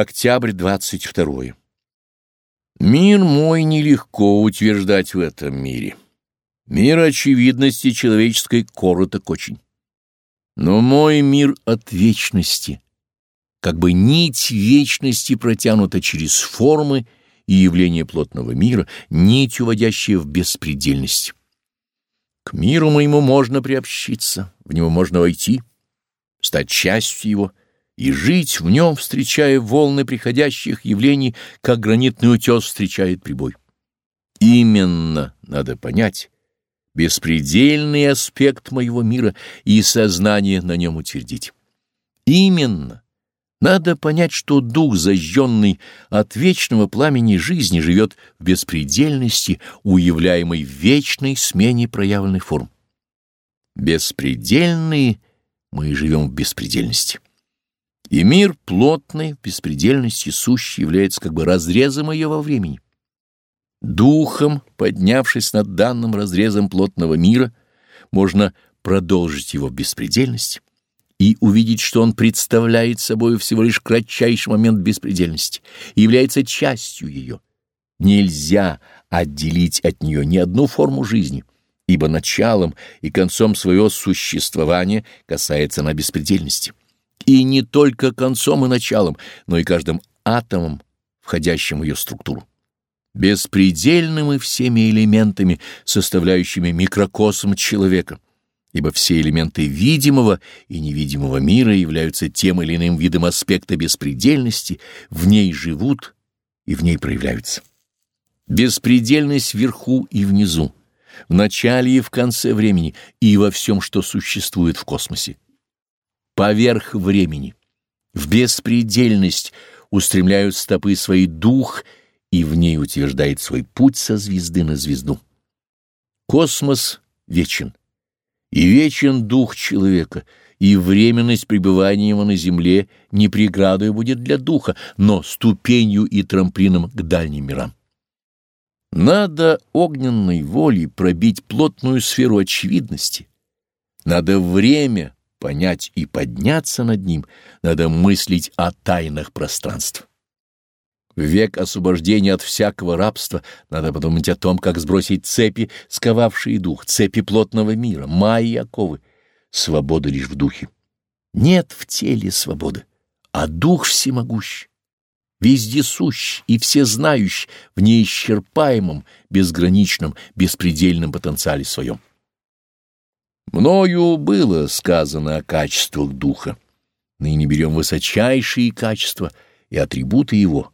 Октябрь 22. Мир мой нелегко утверждать в этом мире. Мир очевидности человеческой короток очень. Но мой мир от вечности, как бы нить вечности протянута через формы и явления плотного мира, нить, уводящая в беспредельность. К миру моему можно приобщиться, в него можно войти, стать частью его — и жить в нем, встречая волны приходящих явлений, как гранитный утес встречает прибой. Именно, надо понять, беспредельный аспект моего мира и сознание на нем утвердить. Именно, надо понять, что дух, зажженный от вечного пламени жизни, живет в беспредельности, уявляемой вечной смене проявленных форм. Беспредельные мы живем в беспредельности. И мир плотный, беспредельности сущий, является как бы разрезом ее во времени. Духом, поднявшись над данным разрезом плотного мира, можно продолжить его в беспредельности и увидеть, что он представляет собой всего лишь кратчайший момент беспредельности и является частью ее. Нельзя отделить от нее ни одну форму жизни, ибо началом и концом своего существования касается она беспредельности и не только концом и началом, но и каждым атомом, входящим в ее структуру. Беспредельным и всеми элементами, составляющими микрокосм человека, ибо все элементы видимого и невидимого мира являются тем или иным видом аспекта беспредельности, в ней живут и в ней проявляются. Беспредельность вверху и внизу, в начале и в конце времени, и во всем, что существует в космосе поверх времени. В беспредельность устремляют стопы свои дух, и в ней утверждает свой путь со звезды на звезду. Космос вечен, и вечен дух человека, и временность пребывания его на земле не преградой будет для духа, но ступенью и трамплином к дальним мирам. Надо огненной волей пробить плотную сферу очевидности. Надо время понять и подняться над ним, надо мыслить о тайнах пространств. В век освобождения от всякого рабства надо подумать о том, как сбросить цепи, сковавшие дух, цепи плотного мира, майи и оковы. Свобода лишь в духе. Нет в теле свободы, а дух всемогущ, вездесущ и всезнающий в неисчерпаемом, безграничном, беспредельном потенциале своем. Мною было сказано о качествах духа. Ныне берем высочайшие качества и атрибуты его,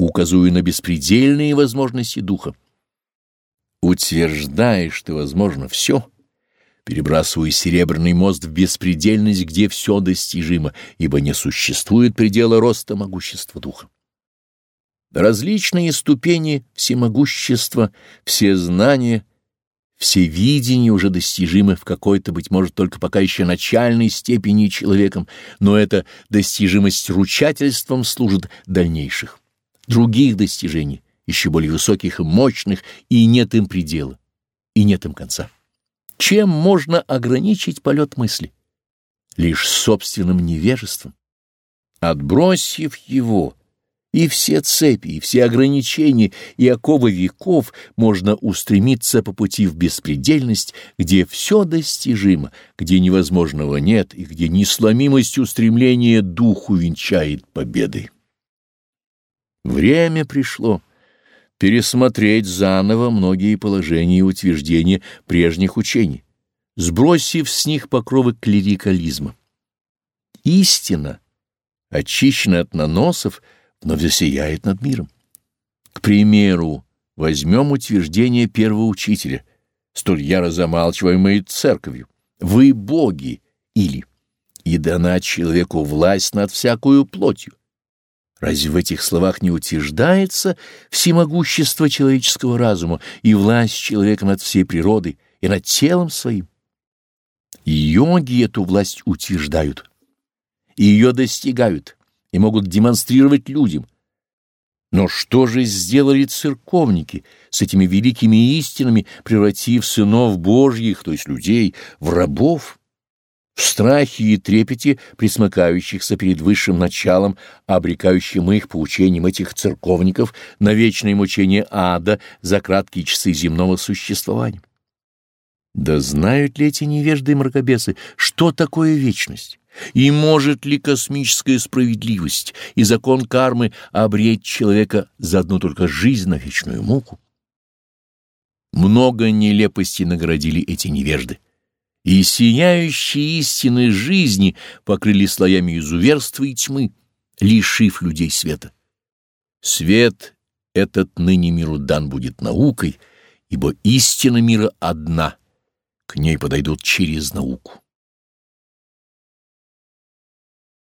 указывая на беспредельные возможности духа. Утверждая, что возможно все, перебрасывая серебряный мост в беспредельность, где все достижимо, ибо не существует предела роста могущества духа. Различные ступени всемогущества, все знания — все видения уже достижимы в какой-то, быть может, только пока еще начальной степени человеком, но эта достижимость ручательством служит дальнейших, других достижений, еще более высоких и мощных, и нет им предела, и нет им конца. Чем можно ограничить полет мысли? Лишь собственным невежеством. Отбросив его, и все цепи, и все ограничения, и оковы веков можно устремиться по пути в беспредельность, где все достижимо, где невозможного нет, и где несломимость устремления духу венчает победой. Время пришло пересмотреть заново многие положения и утверждения прежних учений, сбросив с них покровы клерикализма. Истина, очищенная от наносов, — но засияет над миром. К примеру, возьмем утверждение первого учителя, столь яро замалчиваемое церковью. «Вы боги» или «И дана человеку власть над всякую плотью». Разве в этих словах не утверждается всемогущество человеческого разума и власть человека над всей природой и над телом своим? йоги эту власть утверждают, ее достигают, и могут демонстрировать людям. Но что же сделали церковники с этими великими истинами, превратив сынов Божьих, то есть людей, в рабов? в страхе и трепете присмыкающихся перед высшим началом, обрекающим их поучением этих церковников на вечное мучение ада за краткие часы земного существования. Да знают ли эти невежды и мракобесы, что такое вечность? И может ли космическая справедливость и закон кармы обреть человека за одну только жизнь на вечную муку? Много нелепостей наградили эти невежды и сияющие истины жизни покрыли слоями изуверства и тьмы, лишив людей света. Свет этот ныне миру дан будет наукой, ибо истина мира одна, к ней подойдут через науку.